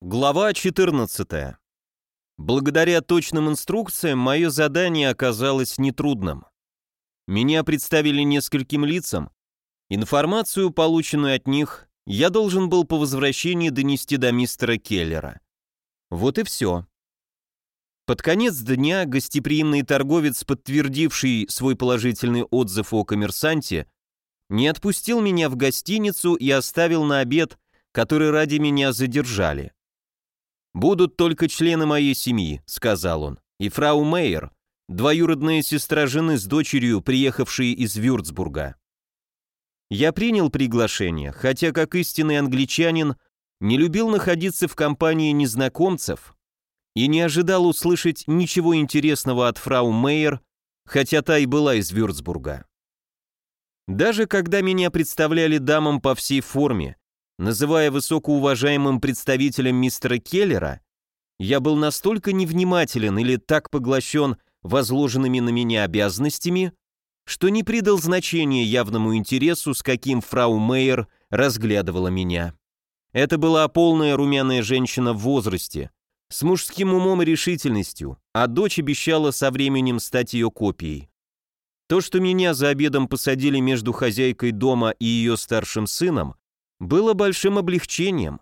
Глава 14. Благодаря точным инструкциям мое задание оказалось нетрудным. Меня представили нескольким лицам. Информацию, полученную от них, я должен был по возвращении донести до мистера Келлера. Вот и все. Под конец дня гостеприимный торговец, подтвердивший свой положительный отзыв о коммерсанте, не отпустил меня в гостиницу и оставил на обед, который ради меня задержали. «Будут только члены моей семьи», — сказал он, — «и фрау Мейер, двоюродная сестра жены с дочерью, приехавшие из Вюрцбурга». Я принял приглашение, хотя как истинный англичанин не любил находиться в компании незнакомцев и не ожидал услышать ничего интересного от фрау Мейер, хотя та и была из Вюрцбурга. Даже когда меня представляли дамам по всей форме, называя высокоуважаемым представителем мистера Келлера, я был настолько невнимателен или так поглощен возложенными на меня обязанностями, что не придал значения явному интересу, с каким фрау Мейер разглядывала меня. Это была полная румяная женщина в возрасте, с мужским умом и решительностью, а дочь обещала со временем стать ее копией. То, что меня за обедом посадили между хозяйкой дома и ее старшим сыном, было большим облегчением.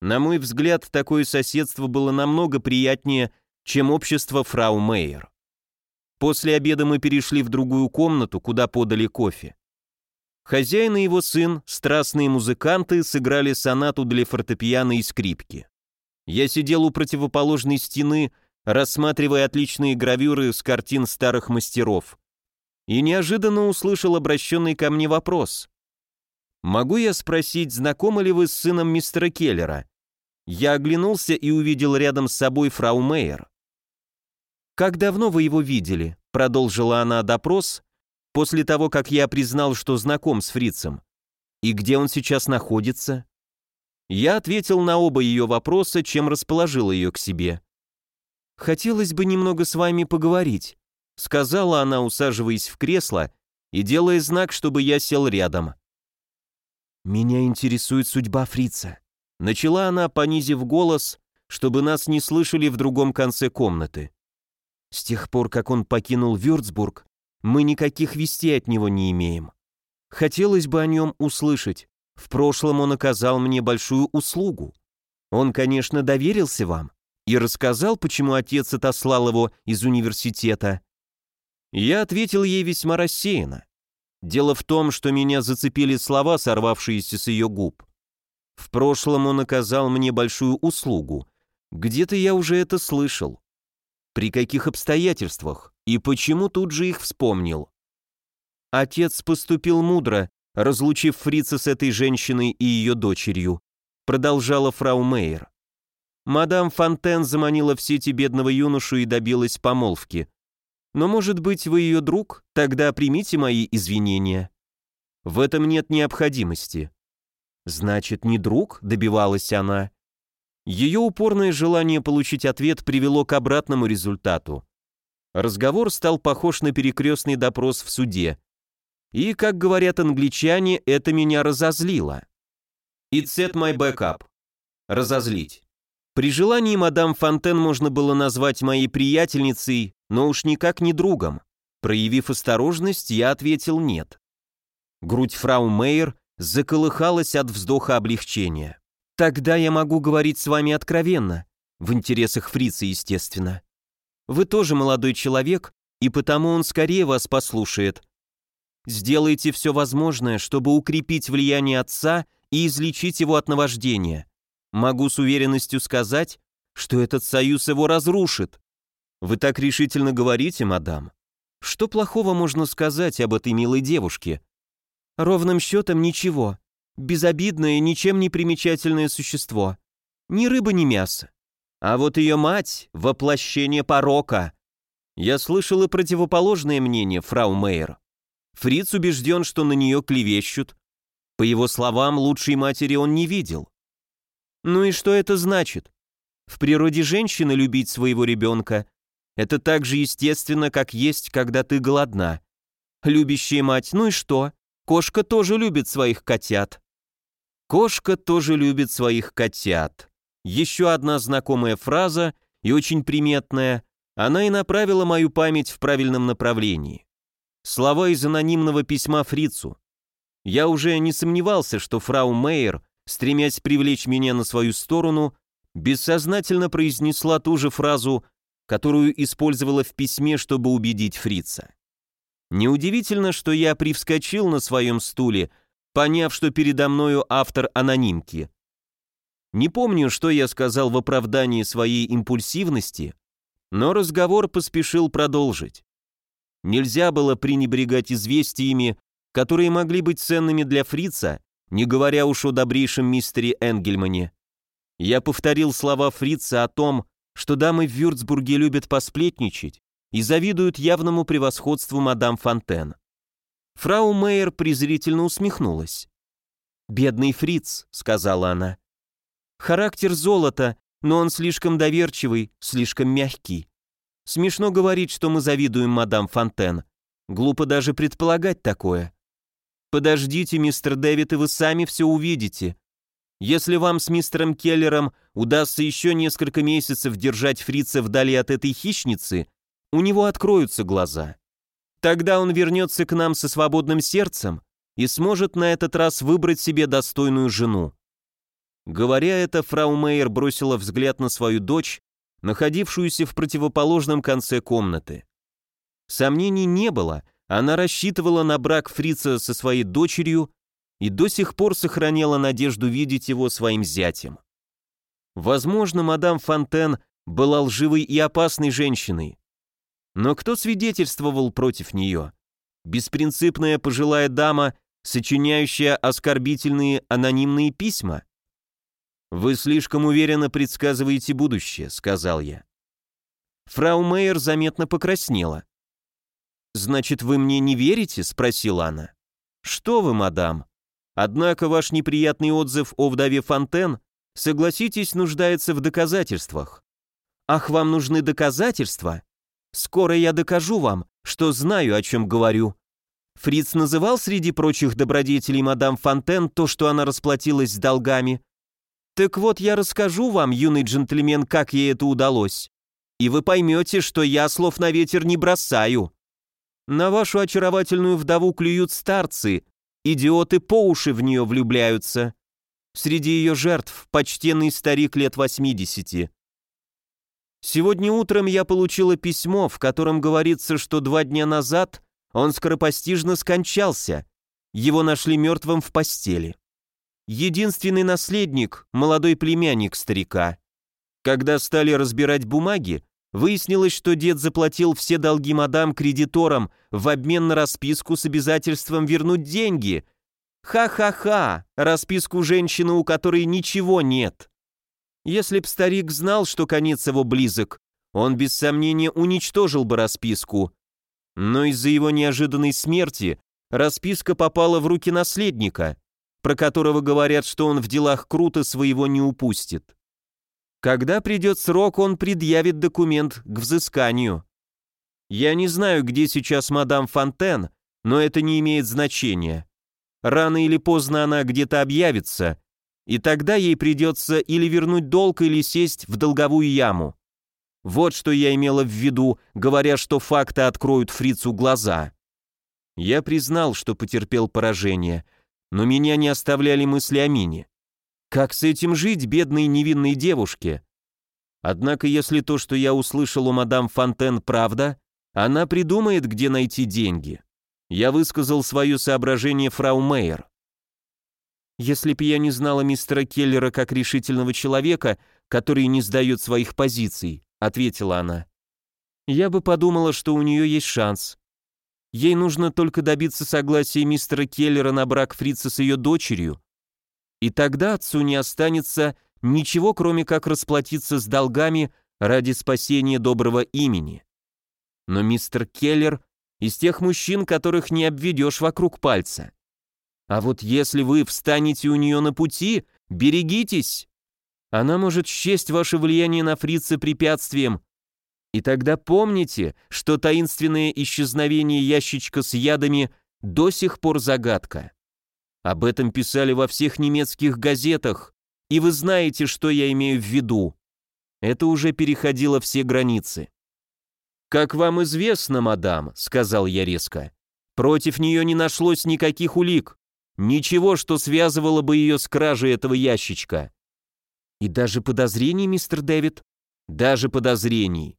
На мой взгляд, такое соседство было намного приятнее, чем общество фрау Мейер. После обеда мы перешли в другую комнату, куда подали кофе. Хозяин и его сын, страстные музыканты, сыграли сонату для фортепиано и скрипки. Я сидел у противоположной стены, рассматривая отличные гравюры с картин старых мастеров. И неожиданно услышал обращенный ко мне вопрос. «Могу я спросить, знакомы ли вы с сыном мистера Келлера?» Я оглянулся и увидел рядом с собой фрау Мейер. «Как давно вы его видели?» — продолжила она допрос, после того, как я признал, что знаком с фрицем. «И где он сейчас находится?» Я ответил на оба ее вопроса, чем расположил ее к себе. «Хотелось бы немного с вами поговорить», — сказала она, усаживаясь в кресло и делая знак, чтобы я сел рядом. «Меня интересует судьба фрица», — начала она, понизив голос, чтобы нас не слышали в другом конце комнаты. «С тех пор, как он покинул Вюрцбург, мы никаких вестей от него не имеем. Хотелось бы о нем услышать, в прошлом он оказал мне большую услугу. Он, конечно, доверился вам и рассказал, почему отец отослал его из университета. Я ответил ей весьма рассеянно. Дело в том, что меня зацепили слова, сорвавшиеся с ее губ. В прошлом он оказал мне большую услугу. Где-то я уже это слышал. При каких обстоятельствах? И почему тут же их вспомнил? Отец поступил мудро, разлучив фрица с этой женщиной и ее дочерью, продолжала фрау Мейер. Мадам Фонтен заманила в сети бедного юношу и добилась помолвки. Но, может быть, вы ее друг? Тогда примите мои извинения. В этом нет необходимости. Значит, не друг, добивалась она. Ее упорное желание получить ответ привело к обратному результату. Разговор стал похож на перекрестный допрос в суде. И, как говорят англичане, это меня разозлило. It set my back. Разозлить. При желании мадам Фонтен можно было назвать моей приятельницей, но уж никак не другом. Проявив осторожность, я ответил «нет». Грудь фрау Мейер заколыхалась от вздоха облегчения. «Тогда я могу говорить с вами откровенно, в интересах фрица, естественно. Вы тоже молодой человек, и потому он скорее вас послушает, Сделайте все возможное, чтобы укрепить влияние отца и излечить его от наваждения. Могу с уверенностью сказать, что этот союз его разрушит. Вы так решительно говорите, мадам. Что плохого можно сказать об этой милой девушке? Ровным счетом ничего. Безобидное, ничем не примечательное существо. Ни рыба, ни мясо. А вот ее мать — воплощение порока. Я слышал и противоположное мнение, фрау Мейер. Фриц убежден, что на нее клевещут. По его словам, лучшей матери он не видел. Ну и что это значит? В природе женщины любить своего ребенка – это так же естественно, как есть, когда ты голодна. Любящая мать, ну и что? Кошка тоже любит своих котят. Кошка тоже любит своих котят. Еще одна знакомая фраза и очень приметная, она и направила мою память в правильном направлении. Слова из анонимного письма Фрицу. Я уже не сомневался, что фрау Мейер, стремясь привлечь меня на свою сторону, бессознательно произнесла ту же фразу, которую использовала в письме, чтобы убедить Фрица. Неудивительно, что я привскочил на своем стуле, поняв, что передо мною автор анонимки. Не помню, что я сказал в оправдании своей импульсивности, но разговор поспешил продолжить. Нельзя было пренебрегать известиями, которые могли быть ценными для фрица, не говоря уж о добрейшем мистере Энгельмане. Я повторил слова фрица о том, что дамы в Вюрцбурге любят посплетничать, и завидуют явному превосходству мадам Фонтен. Фрау Мейер презрительно усмехнулась. «Бедный фриц», — сказала она. «Характер золота, но он слишком доверчивый, слишком мягкий. Смешно говорить, что мы завидуем мадам Фонтен. Глупо даже предполагать такое. Подождите, мистер Дэвид, и вы сами все увидите. Если вам с мистером Келлером удастся еще несколько месяцев держать фрица вдали от этой хищницы, у него откроются глаза. Тогда он вернется к нам со свободным сердцем и сможет на этот раз выбрать себе достойную жену. Говоря это, фрау Мейер бросила взгляд на свою дочь, находившуюся в противоположном конце комнаты. Сомнений не было, она рассчитывала на брак фрица со своей дочерью и до сих пор сохраняла надежду видеть его своим зятем. Возможно, мадам Фонтен была лживой и опасной женщиной, но кто свидетельствовал против нее? Беспринципная пожилая дама, сочиняющая оскорбительные анонимные письма? «Вы слишком уверенно предсказываете будущее», — сказал я. Фрау Мейер заметно покраснела. «Значит, вы мне не верите?» — спросила она. «Что вы, мадам? Однако ваш неприятный отзыв о вдове Фонтен, согласитесь, нуждается в доказательствах». «Ах, вам нужны доказательства? Скоро я докажу вам, что знаю, о чем говорю. Фриц называл среди прочих добродетелей мадам Фонтен то, что она расплатилась с долгами. Так вот, я расскажу вам, юный джентльмен, как ей это удалось. И вы поймете, что я слов на ветер не бросаю. На вашу очаровательную вдову клюют старцы, идиоты по уши в нее влюбляются. Среди ее жертв почтенный старик лет 80. Сегодня утром я получила письмо, в котором говорится, что два дня назад он скоропостижно скончался. Его нашли мертвым в постели. Единственный наследник – молодой племянник старика. Когда стали разбирать бумаги, выяснилось, что дед заплатил все долги мадам кредиторам в обмен на расписку с обязательством вернуть деньги. Ха-ха-ха, расписку женщины, у которой ничего нет. Если б старик знал, что конец его близок, он без сомнения уничтожил бы расписку. Но из-за его неожиданной смерти расписка попала в руки наследника, про которого говорят, что он в делах круто своего не упустит. Когда придет срок, он предъявит документ к взысканию. Я не знаю, где сейчас мадам Фонтен, но это не имеет значения. Рано или поздно она где-то объявится, и тогда ей придется или вернуть долг, или сесть в долговую яму. Вот что я имела в виду, говоря, что факты откроют фрицу глаза. Я признал, что потерпел поражение, но меня не оставляли мысли о Мине. Как с этим жить, бедной невинной девушке? Однако, если то, что я услышал у мадам Фонтен, правда, она придумает, где найти деньги. Я высказал свое соображение фрау Мейер. Если б я не знала мистера Келлера как решительного человека, который не сдает своих позиций, ответила она, я бы подумала, что у нее есть шанс. Ей нужно только добиться согласия мистера Келлера на брак Фрица с ее дочерью, и тогда отцу не останется ничего, кроме как расплатиться с долгами ради спасения доброго имени. Но мистер Келлер из тех мужчин, которых не обведешь вокруг пальца. А вот если вы встанете у нее на пути, берегитесь. Она может счесть ваше влияние на фрица препятствием. И тогда помните, что таинственное исчезновение ящичка с ядами до сих пор загадка. Об этом писали во всех немецких газетах, И вы знаете, что я имею в виду. Это уже переходило все границы. «Как вам известно, мадам», — сказал я резко, — «против нее не нашлось никаких улик, ничего, что связывало бы ее с кражей этого ящичка». «И даже подозрений, мистер Дэвид?» «Даже подозрений».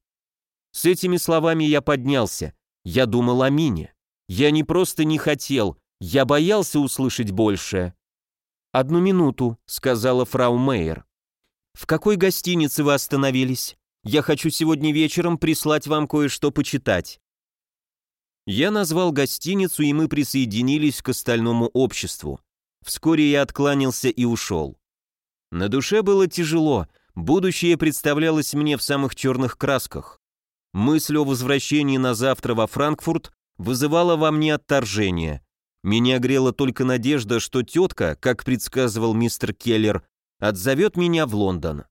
С этими словами я поднялся. Я думал о Мине. Я не просто не хотел, я боялся услышать больше. «Одну минуту», — сказала фрау Мейер. «В какой гостинице вы остановились? Я хочу сегодня вечером прислать вам кое-что почитать». Я назвал гостиницу, и мы присоединились к остальному обществу. Вскоре я откланялся и ушел. На душе было тяжело, будущее представлялось мне в самых черных красках. Мысль о возвращении на завтра во Франкфурт вызывала во мне отторжение. Меня грела только надежда, что тетка, как предсказывал мистер Келлер, отзовет меня в Лондон.